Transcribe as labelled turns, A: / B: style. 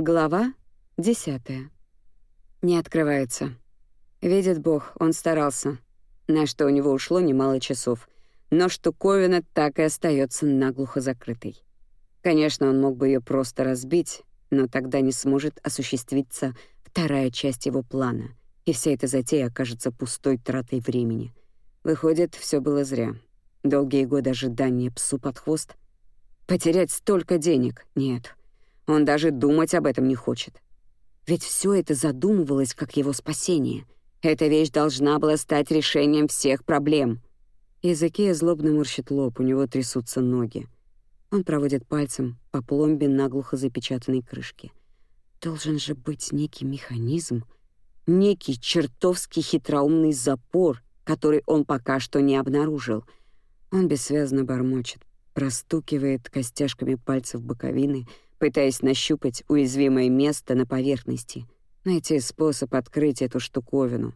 A: Глава десятая. Не открывается. Видит Бог, он старался, на что у него ушло немало часов, но штуковина так и остается наглухо закрытой. Конечно, он мог бы ее просто разбить, но тогда не сможет осуществиться вторая часть его плана, и вся эта затея окажется пустой тратой времени. Выходит, все было зря. Долгие годы ожидания псу под хвост. Потерять столько денег — нет. Он даже думать об этом не хочет. Ведь все это задумывалось как его спасение. Эта вещь должна была стать решением всех проблем. Языке злобно морщит лоб, у него трясутся ноги. Он проводит пальцем по пломбе наглухо запечатанной крышки. Должен же быть некий механизм, некий чертовски хитроумный запор, который он пока что не обнаружил. Он бессвязно бормочет, простукивает костяшками пальцев боковины — пытаясь нащупать уязвимое место на поверхности, найти способ открыть эту штуковину,